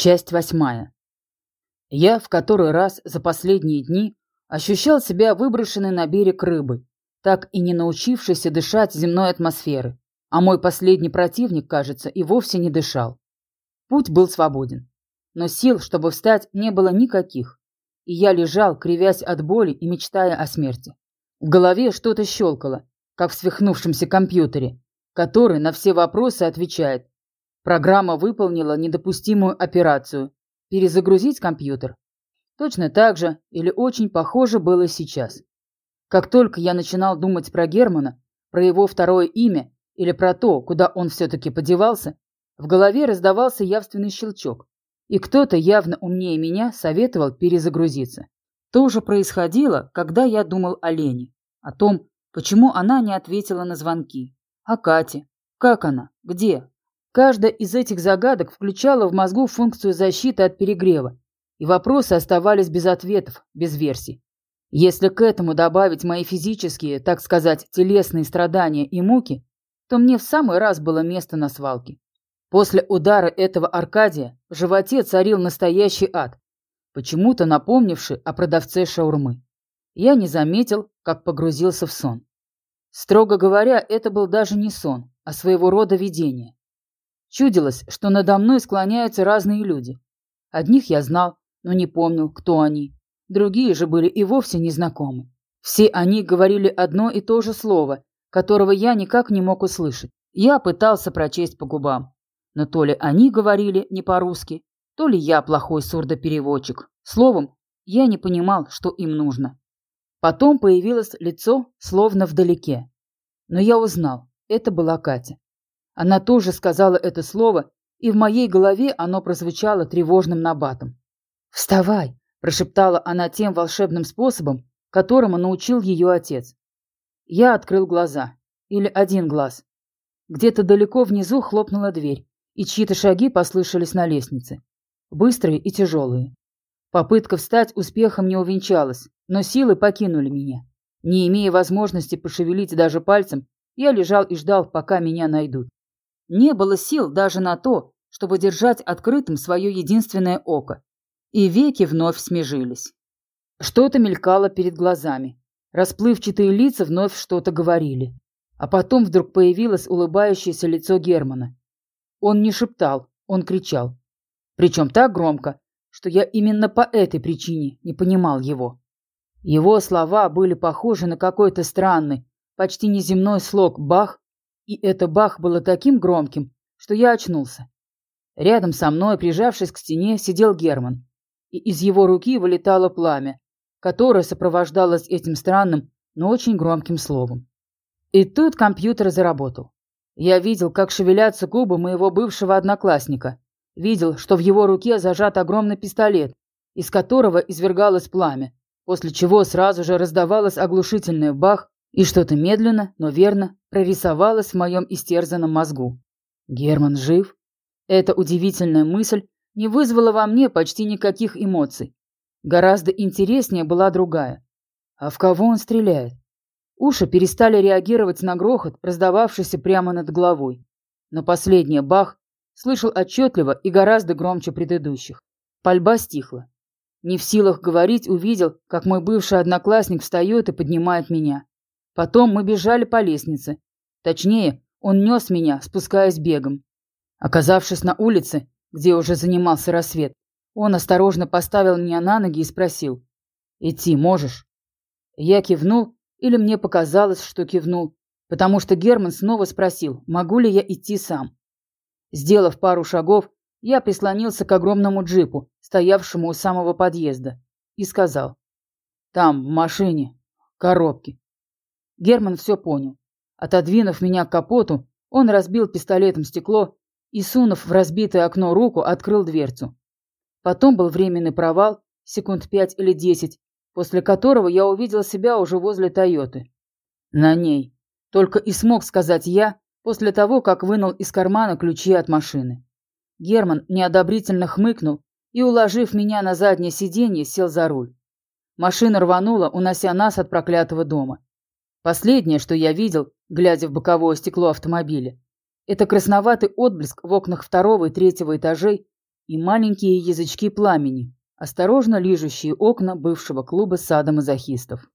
Часть восьмая. Я в который раз за последние дни ощущал себя выброшенной на берег рыбы, так и не научившейся дышать земной атмосферы, а мой последний противник, кажется, и вовсе не дышал. Путь был свободен, но сил, чтобы встать, не было никаких, и я лежал, кривясь от боли и мечтая о смерти. В голове что-то щелкало, как в свихнувшемся компьютере, который на все вопросы отвечает. Программа выполнила недопустимую операцию – перезагрузить компьютер. Точно так же или очень похоже было сейчас. Как только я начинал думать про Германа, про его второе имя или про то, куда он все-таки подевался, в голове раздавался явственный щелчок, и кто-то явно умнее меня советовал перезагрузиться. То же происходило, когда я думал о Лене, о том, почему она не ответила на звонки, о Кате, как она, где. Каждая из этих загадок включала в мозгу функцию защиты от перегрева, и вопросы оставались без ответов, без версий. Если к этому добавить мои физические, так сказать, телесные страдания и муки, то мне в самый раз было место на свалке. После удара этого Аркадия в животе царил настоящий ад, почему-то напомнивший о продавце шаурмы. Я не заметил, как погрузился в сон. Строго говоря, это был даже не сон, а своего рода видение. Чудилось, что надо мной склоняются разные люди. Одних я знал, но не помнил, кто они. Другие же были и вовсе незнакомы. Все они говорили одно и то же слово, которого я никак не мог услышать. Я пытался прочесть по губам. Но то ли они говорили не по-русски, то ли я плохой сурдопереводчик. Словом, я не понимал, что им нужно. Потом появилось лицо, словно вдалеке. Но я узнал, это была Катя. Она тоже сказала это слово, и в моей голове оно прозвучало тревожным набатом. «Вставай!» – прошептала она тем волшебным способом, которому научил ее отец. Я открыл глаза. Или один глаз. Где-то далеко внизу хлопнула дверь, и чьи-то шаги послышались на лестнице. Быстрые и тяжелые. Попытка встать успехом не увенчалась, но силы покинули меня. Не имея возможности пошевелить даже пальцем, я лежал и ждал, пока меня найдут. Не было сил даже на то, чтобы держать открытым свое единственное око. И веки вновь смежились. Что-то мелькало перед глазами. Расплывчатые лица вновь что-то говорили. А потом вдруг появилось улыбающееся лицо Германа. Он не шептал, он кричал. Причем так громко, что я именно по этой причине не понимал его. Его слова были похожи на какой-то странный, почти неземной слог «бах», и это бах было таким громким, что я очнулся. Рядом со мной, прижавшись к стене, сидел Герман, и из его руки вылетало пламя, которое сопровождалось этим странным, но очень громким словом. И тут компьютер заработал. Я видел, как шевелятся губы моего бывшего одноклассника, видел, что в его руке зажат огромный пистолет, из которого извергалось пламя, после чего сразу же раздавалось оглушительный бах, и что-то медленно, но верно прорисовалось в моем истерзанном мозгу. Герман жив? Эта удивительная мысль не вызвала во мне почти никаких эмоций. Гораздо интереснее была другая. А в кого он стреляет? Уши перестали реагировать на грохот, раздававшийся прямо над головой. Но последний бах слышал отчетливо и гораздо громче предыдущих. Пальба стихла. Не в силах говорить, увидел, как мой бывший одноклассник встает и поднимает меня. Потом мы бежали по лестнице. Точнее, он нес меня, спускаясь бегом. Оказавшись на улице, где уже занимался рассвет, он осторожно поставил меня на ноги и спросил. «Идти можешь?» Я кивнул, или мне показалось, что кивнул, потому что Герман снова спросил, могу ли я идти сам. Сделав пару шагов, я прислонился к огромному джипу, стоявшему у самого подъезда, и сказал. «Там, в машине, коробки. Герман все понял. Отодвинув меня к капоту, он разбил пистолетом стекло и, сунув в разбитое окно руку, открыл дверцу. Потом был временный провал, секунд пять или десять, после которого я увидел себя уже возле Тойоты. На ней. Только и смог сказать я, после того, как вынул из кармана ключи от машины. Герман неодобрительно хмыкнул и, уложив меня на заднее сиденье, сел за руль. Машина рванула, унося нас от проклятого дома. Последнее, что я видел, глядя в боковое стекло автомобиля, это красноватый отблеск в окнах второго и третьего этажей и маленькие язычки пламени, осторожно лижущие окна бывшего клуба сада мазохистов.